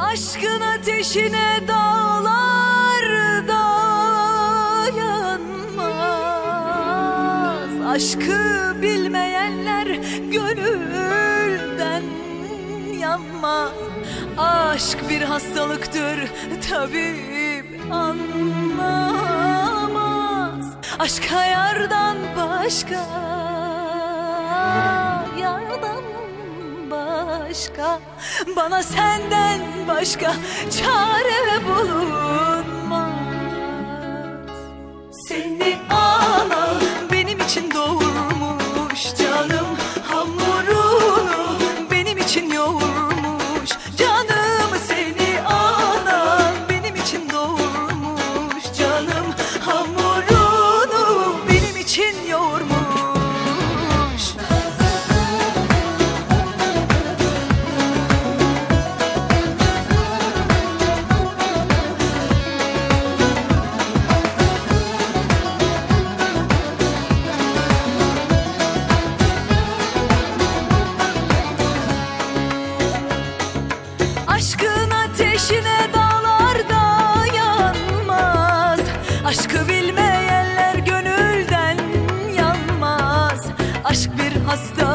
Aşkın ateşine dağlar dayanmaz Aşkı bilmeyenler gönülden yanmaz. Aşk bir hastalıktır tabip anlamaz. Aşka yardan başka Yardan başka. Bana senden başka çare bulur. hasta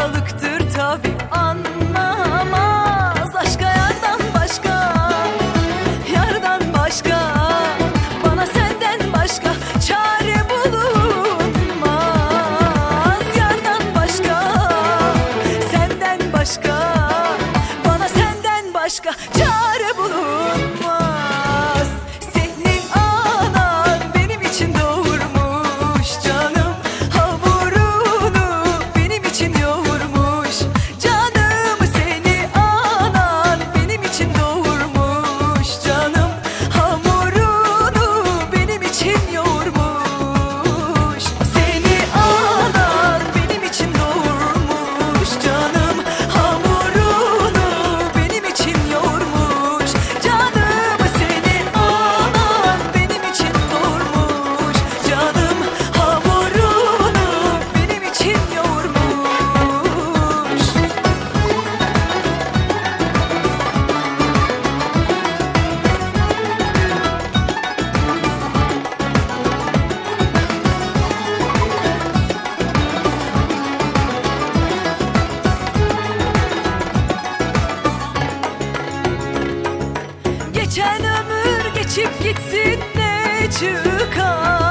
Geçen ömür geçip gitsin ne çıkar?